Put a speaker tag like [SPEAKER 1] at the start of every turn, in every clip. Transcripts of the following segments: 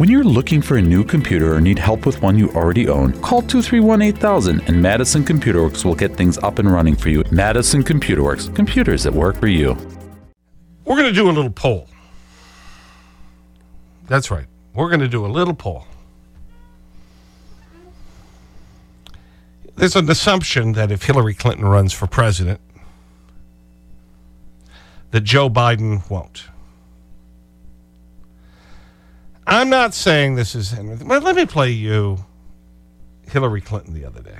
[SPEAKER 1] When you're looking for a new computer or need help with one you already own, call 231 8000 and Madison Computer Works will get things up and running for you. Madison Computer Works, computers that work for you.
[SPEAKER 2] We're going to do a little poll. That's right. We're going to do a little poll. There's an assumption that if Hillary Clinton runs for president, that Joe Biden won't. I'm not saying this is Henry. Well, let me play you Hillary Clinton the other day.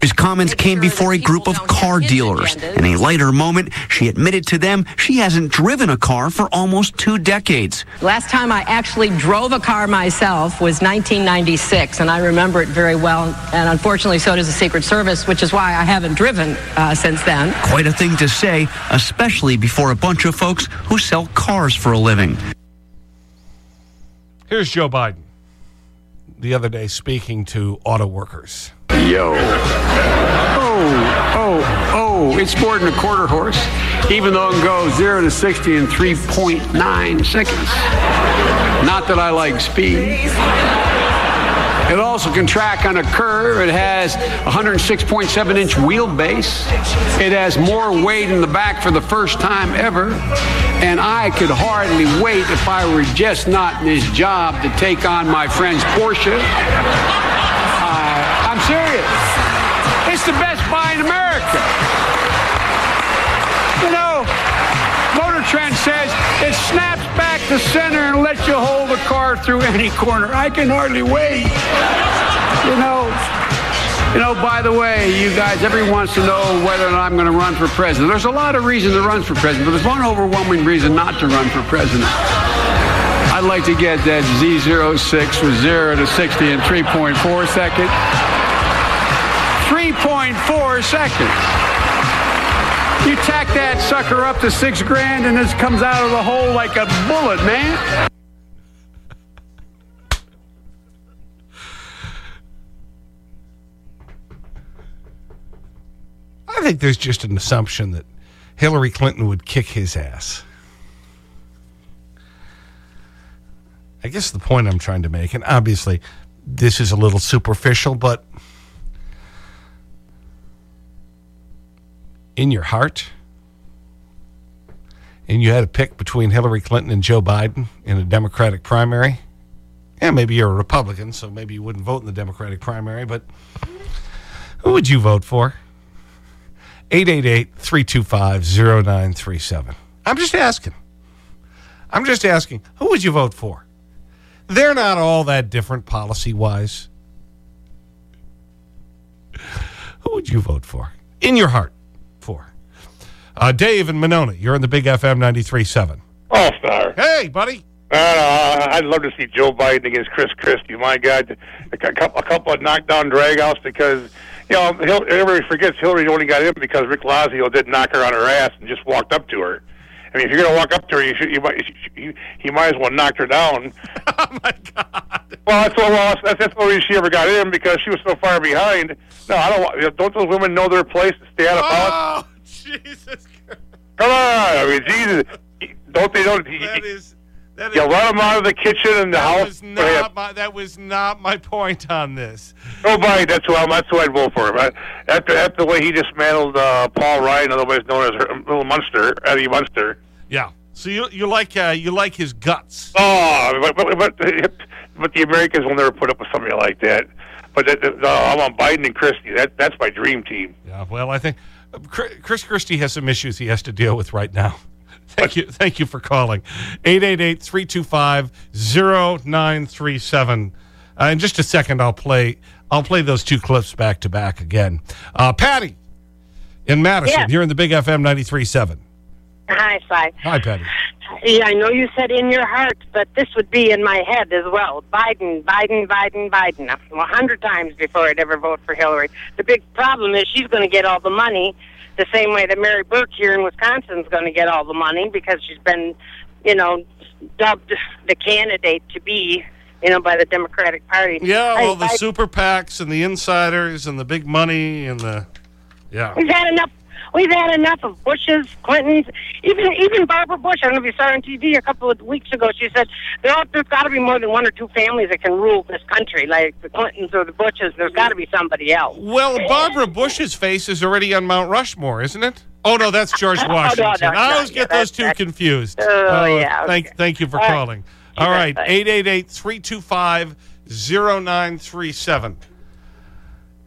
[SPEAKER 3] His comments came before a group of car dealers. In a later moment, she admitted to them she hasn't driven a car for almost two decades.
[SPEAKER 4] Last time I actually drove a car myself was 1996, and I remember it very well. And unfortunately, so does the Secret Service, which is why I haven't driven uh, since then.
[SPEAKER 3] Quite a thing to say, especially before a bunch of folks who sell cars for a living.
[SPEAKER 2] Here's Joe Biden the other day speaking to auto workers.
[SPEAKER 5] Yo. Oh, oh, oh, it's more than a quarter horse, even though it goes 0 to 60 in 3.9 seconds. Not that I like speed. It also can track on a curve. It has 106.7 inch wheelbase. It has more weight in the back for the first time ever. And I could hardly wait if I were just not in this job to take on my friend's Porsche. Uh, I'm serious. It's the best buy in America. You know, Motor Trend says it's snap the center and let you hold the car through any corner. I can hardly wait. You know, you know, by the way, you guys, everyone wants to know whether or not I'm going to run for president. There's a lot of reason to run for president, but there's one overwhelming reason not to run for president. I'd like to get that Z06 from 0 to 60 in 3.4 seconds. 3.4 seconds. You tack that sucker up to six grand, and this comes out of the hole like a bullet, man.
[SPEAKER 2] I think there's just an assumption that Hillary Clinton would kick his ass. I guess the point I'm trying to make, and obviously this is a little superficial, but in your heart and you had to pick between Hillary Clinton and Joe Biden in a Democratic primary, and maybe you're a Republican, so maybe you wouldn't vote in the Democratic primary, but who would you vote for? 888-325-0937. I'm just asking. I'm just asking, who would you vote for? They're not all that different policy-wise. Who would you vote for? In your heart. Uh, Dave and Monona, you're in the Big FM 93.7.
[SPEAKER 6] All star.
[SPEAKER 2] Hey, buddy.
[SPEAKER 6] Uh, I'd love to see Joe Biden against Chris Christie. My God, a couple, a couple of knockdown dragouts because, you know, everybody forgets Hillary only got in because Rick Lazio did knock her on her ass and just walked up to her. I mean, if you're going to walk up to her, you should, you might, you, you might as well knock her down.
[SPEAKER 2] oh my God!
[SPEAKER 6] Well, that's the well, that's, that's the only she ever got in because she was so far behind. No, I don't. Don't those women know their place to stay out of
[SPEAKER 2] oh. politics? Jesus Christ.
[SPEAKER 6] Come on. I mean, Jesus. Don't they know?
[SPEAKER 2] That is. That
[SPEAKER 6] you is, let them out of the kitchen and the house.
[SPEAKER 2] Was not my, that was not my point on this.
[SPEAKER 6] Nobody. That's who, I'm, that's who I'd vote for him. After, after the way he dismantled uh, Paul Ryan, otherwise known as Little Munster, Eddie Munster.
[SPEAKER 2] Yeah. So you you like uh, you like his guts?
[SPEAKER 6] Oh, but, but but, but the Americans will never put up with somebody like that. But that, uh, I'm on Biden and Christie. That that's my dream team.
[SPEAKER 2] Yeah. Well, I think Chris Christie has some issues he has to deal with right now. Thank you. Thank you for calling. 888 325 0937. Uh, in just a second, I'll play, I'll play those two clips back to back again. Uh, Patty in Madison, you're in the Big FM ninety three seven.
[SPEAKER 7] Hi, Cy.
[SPEAKER 2] Hi, Patty.
[SPEAKER 7] Yeah, I know you said in your heart, but this would be in my head as well. Biden, Biden, Biden, Biden. A hundred times before I'd ever vote for Hillary. The big problem is she's going to get all the money the same way that Mary Burke here in Wisconsin is going to get all the money because she's been, you know, dubbed the candidate to be, you know, by the Democratic Party.
[SPEAKER 2] Yeah, all well, the
[SPEAKER 7] I,
[SPEAKER 2] super PACs and the insiders and the big money and the, yeah.
[SPEAKER 7] We've had enough We've had enough of Bush's, Clinton's, even even Barbara Bush. I don't know if you saw her on TV a couple of weeks ago. She said there's got to be more than one or two families that can rule this country, like the Clintons or the Bushes. There's got to be somebody else.
[SPEAKER 2] Well, Barbara Bush's face is already on Mount Rushmore, isn't it? Oh, no, that's George Washington.
[SPEAKER 7] oh, no, no,
[SPEAKER 2] I always
[SPEAKER 7] no,
[SPEAKER 2] get yeah,
[SPEAKER 7] those
[SPEAKER 2] two confused.
[SPEAKER 7] Oh, uh,
[SPEAKER 2] yeah.
[SPEAKER 7] Okay.
[SPEAKER 2] Thank, thank you for
[SPEAKER 7] all
[SPEAKER 2] calling. Right. All right,
[SPEAKER 7] 888 325
[SPEAKER 2] 0937.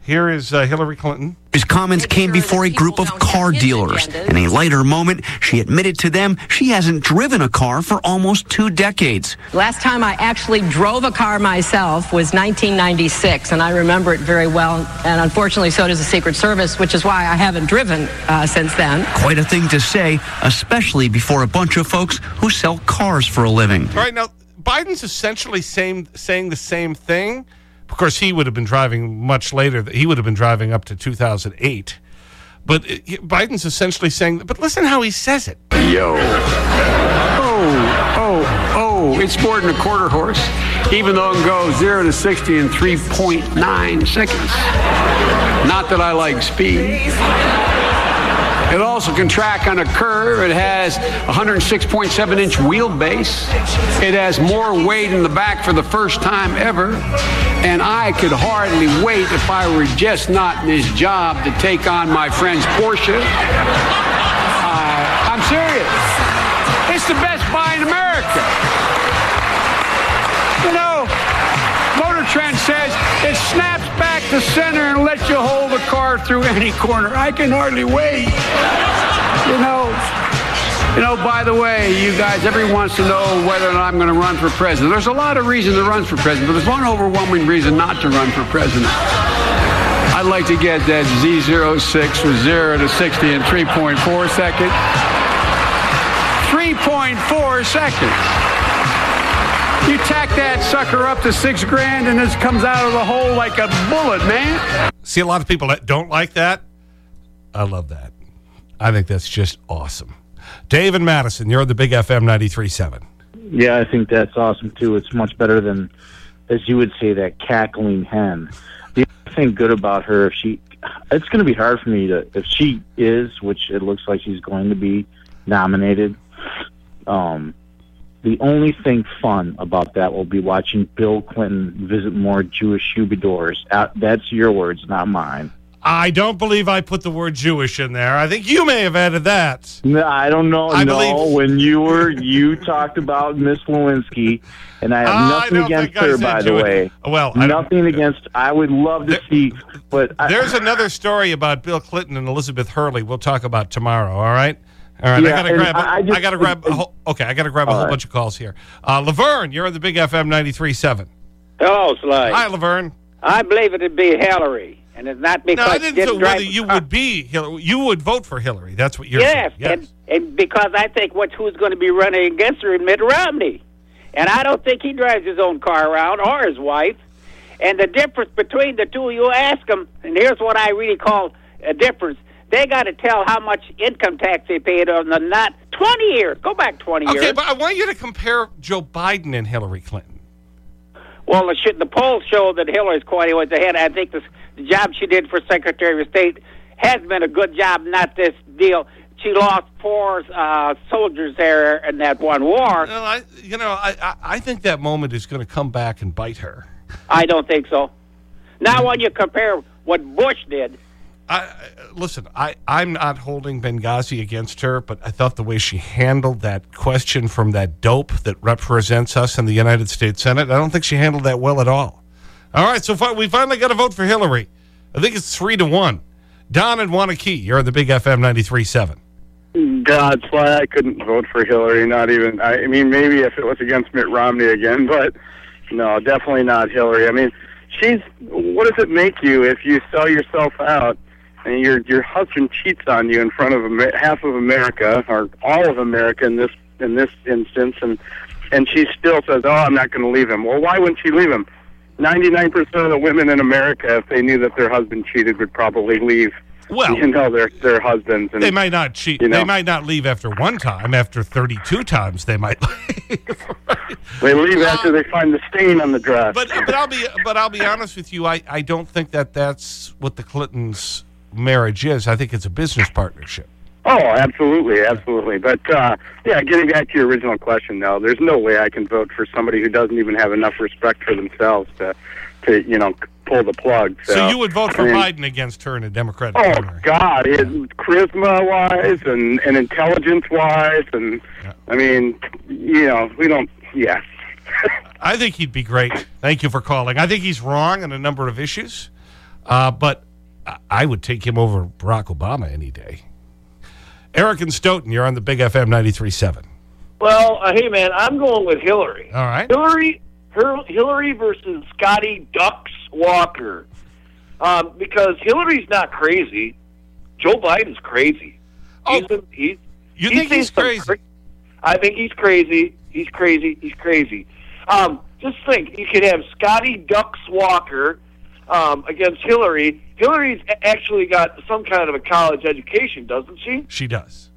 [SPEAKER 2] Here is uh, Hillary Clinton.
[SPEAKER 3] His comments came before a group of car dealers. In a later moment, she admitted to them she hasn't driven a car for almost two decades.
[SPEAKER 4] Last time I actually drove a car myself was 1996, and I remember it very well. And unfortunately, so does the Secret Service, which is why I haven't driven uh, since then.
[SPEAKER 3] Quite a thing to say, especially before a bunch of folks who sell cars for a living.
[SPEAKER 2] All right, now, Biden's essentially same, saying the same thing. Of course, he would have been driving much later. He would have been driving up to 2008. But uh, it, Biden's essentially saying, but listen how he says it.
[SPEAKER 5] Yo. Oh, oh, oh, it's more than a quarter horse, even though it goes 0 to 60 in 3.9 seconds. Not that I like speed. It also can track on a curve. It has 106.7 inch wheelbase. It has more weight in the back for the first time ever. And I could hardly wait if I were just not in this job to take on my friend's Porsche. Uh, I'm serious. It's the best buy in America. You know, Motor Trend says it's snap the center and let you hold the car through any corner. I can hardly wait. You know, you know, by the way, you guys, everyone wants to know whether or not I'm going to run for president. There's a lot of reasons to run for president, but there's one overwhelming reason not to run for president. I'd like to get that Z06 from 0 to 60 in 3.4 seconds. 3.4 seconds. You tack that sucker up to six grand and this comes out of the hole like a bullet, man.
[SPEAKER 2] See a lot of people that don't like that. I love that. I think that's just awesome. Dave and Madison, you're on the Big FM 93.7.
[SPEAKER 8] Yeah, I think that's awesome too. It's much better than, as you would say, that cackling hen. The other thing good about her, if she, it's going to be hard for me to, if she is, which it looks like she's going to be nominated, um, the only thing fun about that will be watching Bill Clinton visit more Jewish humidors. Uh, that's your words, not mine.
[SPEAKER 2] I don't believe I put the word Jewish in there. I think you may have added that.
[SPEAKER 8] No, I don't know.
[SPEAKER 2] I
[SPEAKER 8] no,
[SPEAKER 2] believe...
[SPEAKER 8] when you were, you talked about Miss Lewinsky, and I have
[SPEAKER 2] ah,
[SPEAKER 8] nothing against her, by the way.
[SPEAKER 2] Well,
[SPEAKER 8] nothing against. I would love to
[SPEAKER 2] there,
[SPEAKER 8] see, but I,
[SPEAKER 2] there's another story about Bill Clinton and Elizabeth Hurley. We'll talk about tomorrow. All right. All right,
[SPEAKER 8] yeah,
[SPEAKER 2] I
[SPEAKER 8] gotta
[SPEAKER 2] grab.
[SPEAKER 8] I, just,
[SPEAKER 2] I gotta grab. Whole, okay, I gotta grab a whole
[SPEAKER 8] right.
[SPEAKER 2] bunch of calls here. Uh, Laverne, you're on the Big FM 93.7.
[SPEAKER 9] Hello, Slade.
[SPEAKER 2] Hi, Laverne.
[SPEAKER 9] I believe it'd be Hillary. And it's not because
[SPEAKER 2] no,
[SPEAKER 9] I
[SPEAKER 2] didn't whether you would be Hillary. You would vote for Hillary. That's what you're
[SPEAKER 9] yes,
[SPEAKER 2] saying.
[SPEAKER 9] Yes, and, and because I think what's who's going to be running against her is Mitt Romney. And I don't think he drives his own car around or his wife. And the difference between the two, you ask them, and here's what I really call a difference. They got to tell how much income tax they paid on the not 20 years. Go back 20
[SPEAKER 2] okay,
[SPEAKER 9] years.
[SPEAKER 2] Okay, but I want you to compare Joe Biden and Hillary Clinton.
[SPEAKER 9] Well, the, the polls show that Hillary's quite was ahead. I think this, the job she did for Secretary of State has been a good job, not this deal. She lost four uh, soldiers there in that one war.
[SPEAKER 2] I, you know, I, I think that moment is going to come back and bite her.
[SPEAKER 9] I don't think so. Now, when you compare what Bush did
[SPEAKER 2] I, listen, I, I'm not holding Benghazi against her, but I thought the way she handled that question from that dope that represents us in the United States Senate, I don't think she handled that well at all. All right, so far, we finally got a vote for Hillary. I think it's three to one. Don and Waunakee, you're on the Big FM 93.7.
[SPEAKER 10] That's why I couldn't vote for Hillary, not even. I mean, maybe if it was against Mitt Romney again, but no, definitely not Hillary. I mean, she's, what does it make you if you sell yourself out? and your your husband cheats on you in front of Amer- half of America or all of America in this in this instance, and and she still says, "Oh, I'm not going to leave him." Well, why wouldn't she leave him? Ninety-nine percent of the women in America, if they knew that their husband cheated, would probably leave.
[SPEAKER 2] Well,
[SPEAKER 10] you know their their husbands. And,
[SPEAKER 2] they might not cheat.
[SPEAKER 10] You know,
[SPEAKER 2] they might not leave after one time. After thirty-two times, they might leave.
[SPEAKER 10] They leave well, after they find the stain on the dress.
[SPEAKER 2] But but I'll be but I'll be honest with you. I I don't think that that's what the Clintons marriage is. I think it's a business partnership.
[SPEAKER 10] Oh, absolutely, absolutely. But, uh, yeah, getting back to your original question, though, there's no way I can vote for somebody who doesn't even have enough respect for themselves to, to you know, pull the plug. So,
[SPEAKER 2] so you would vote for
[SPEAKER 10] I mean,
[SPEAKER 2] Biden against her in a Democratic
[SPEAKER 10] Oh. God, yeah. charisma-wise and, and intelligence-wise, and, yeah. I mean, you know, we don't, yeah.
[SPEAKER 2] I think he'd be great. Thank you for calling. I think he's wrong on a number of issues, uh, but I would take him over Barack Obama any day. Eric and Stoughton, you're on the Big FM 93.7.
[SPEAKER 11] Well, uh, hey, man, I'm going with Hillary.
[SPEAKER 2] All right.
[SPEAKER 11] Hillary, Hillary versus Scotty Ducks Walker. Um, because Hillary's not crazy. Joe Biden's crazy. Oh, he he's,
[SPEAKER 2] you
[SPEAKER 11] he's
[SPEAKER 2] think he's crazy?
[SPEAKER 11] Cra I think he's crazy. He's crazy. He's crazy. Um, just think, you could have Scotty Ducks Walker um, against Hillary, Hillary's actually got some kind of a college education, doesn't she?
[SPEAKER 2] She does.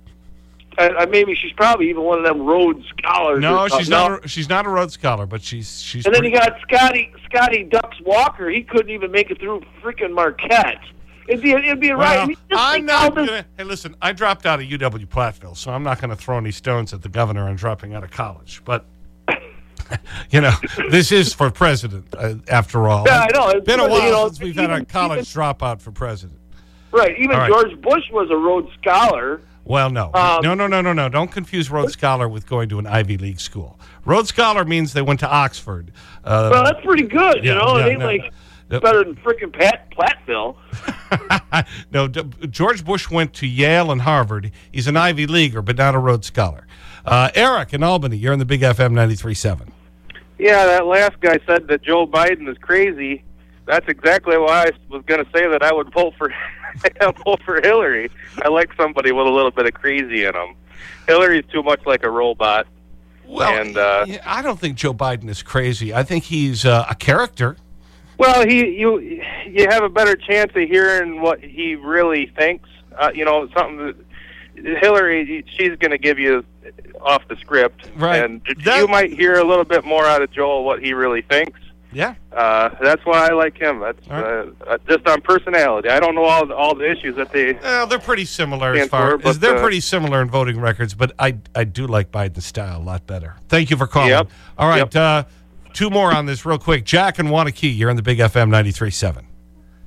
[SPEAKER 11] I, I, uh, maybe she's probably even one of them Rhodes scholars.
[SPEAKER 2] No, she's not. A, she's not a Rhodes scholar, but she's she's.
[SPEAKER 11] And then you got Scotty Scotty Ducks Walker. He couldn't even make it through freaking Marquette. It'd be it'd be
[SPEAKER 2] well,
[SPEAKER 11] right. I mean,
[SPEAKER 2] not. Gonna, hey, listen, I dropped out of UW Platteville, so I'm not going to throw any stones at the governor on dropping out of college. But you know, this is for president, uh, after all.
[SPEAKER 11] Yeah, I know.
[SPEAKER 2] It's been a while
[SPEAKER 11] you know,
[SPEAKER 2] since we've even, had a college even, dropout for president.
[SPEAKER 11] Right. Even
[SPEAKER 2] right.
[SPEAKER 11] George Bush was a Rhodes Scholar.
[SPEAKER 2] Well, no.
[SPEAKER 11] Um,
[SPEAKER 2] no, no, no, no, no. Don't confuse Rhodes Scholar with going to an Ivy League school. Rhodes Scholar means they went to Oxford. Uh,
[SPEAKER 11] well, that's pretty good,
[SPEAKER 2] yeah,
[SPEAKER 11] you know.
[SPEAKER 2] Yeah,
[SPEAKER 11] it ain't
[SPEAKER 2] no,
[SPEAKER 11] like
[SPEAKER 2] no.
[SPEAKER 11] better than freaking Pat Platteville.
[SPEAKER 2] no, George Bush went to Yale and Harvard. He's an Ivy Leaguer, but not a Rhodes Scholar. Uh, Eric in Albany, you're in the Big FM 93.7.
[SPEAKER 12] Yeah, that last guy said that Joe Biden is crazy. That's exactly why I was going to say that I would vote for vote for Hillary. I like somebody with a little bit of crazy in them. Hillary's too much like a robot.
[SPEAKER 2] Well,
[SPEAKER 12] and, uh,
[SPEAKER 2] I don't think Joe Biden is crazy. I think he's uh, a character.
[SPEAKER 12] Well, he you you have a better chance of hearing what he really thinks. Uh, you know, something that Hillary, she's going to give you off the script.
[SPEAKER 2] Right.
[SPEAKER 12] And that, you might hear a little bit more out of Joel what he really thinks.
[SPEAKER 2] Yeah.
[SPEAKER 12] Uh, that's why I like him. That's right. Uh, uh, just on personality. I don't know all the, all the issues that they.
[SPEAKER 2] Well, they're pretty similar as far
[SPEAKER 12] for,
[SPEAKER 2] as they're
[SPEAKER 12] uh,
[SPEAKER 2] pretty similar in voting records, but I I do like Biden's style a lot better. Thank you for calling.
[SPEAKER 12] Yep.
[SPEAKER 2] All right. Yep. Uh, two more on this real quick. Jack and Waunakee, you're on the Big FM 93.7.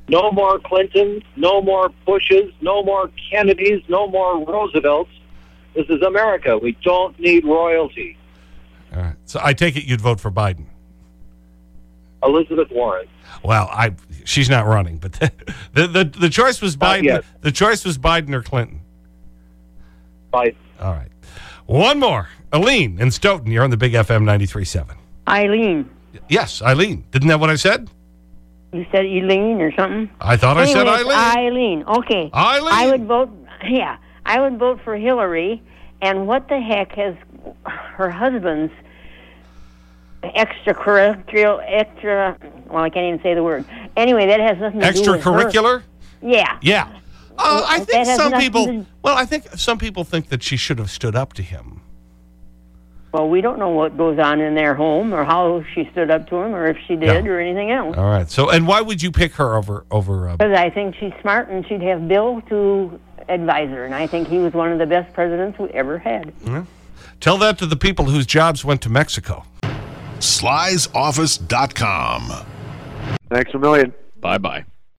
[SPEAKER 13] No more Clintons, no more Bushes, no more Kennedys, no more Roosevelts. This is America. We don't need royalty.
[SPEAKER 2] All right. So I take it you'd vote for Biden.
[SPEAKER 13] Elizabeth Warren.
[SPEAKER 2] Well, I she's not running, but the the the, the choice was
[SPEAKER 13] uh,
[SPEAKER 2] Biden. The choice was Biden or Clinton.
[SPEAKER 13] Biden.
[SPEAKER 2] All right. One more. Eileen in Stoughton, you're on the Big FM 93.7.
[SPEAKER 14] Eileen.
[SPEAKER 2] Yes, Eileen. Didn't that what I said?
[SPEAKER 14] You said Eileen or something?
[SPEAKER 2] I thought Anyways, I said Eileen.
[SPEAKER 14] Eileen. Okay.
[SPEAKER 2] Eileen.
[SPEAKER 14] I would vote. Yeah, I would vote for Hillary. And what the heck has her husband's extracurricular extra? Well, I can't even say the word. Anyway, that has nothing to do with
[SPEAKER 2] Extracurricular.
[SPEAKER 14] Yeah.
[SPEAKER 2] Yeah. Uh, I think some people. Well, I think some people think that she should have stood up to him.
[SPEAKER 14] Well, we don't know what goes on in their home or how she stood up to him or if she did
[SPEAKER 2] no.
[SPEAKER 14] or anything else.
[SPEAKER 2] All right. So, and why would you pick her over? over? Uh,
[SPEAKER 14] because I think she's smart and she'd have Bill to advise her. And I think he was one of the best presidents we ever had.
[SPEAKER 2] Tell that to the people whose jobs went to Mexico.
[SPEAKER 15] Sly'sOffice.com.
[SPEAKER 12] Thanks a million.
[SPEAKER 16] Bye-bye.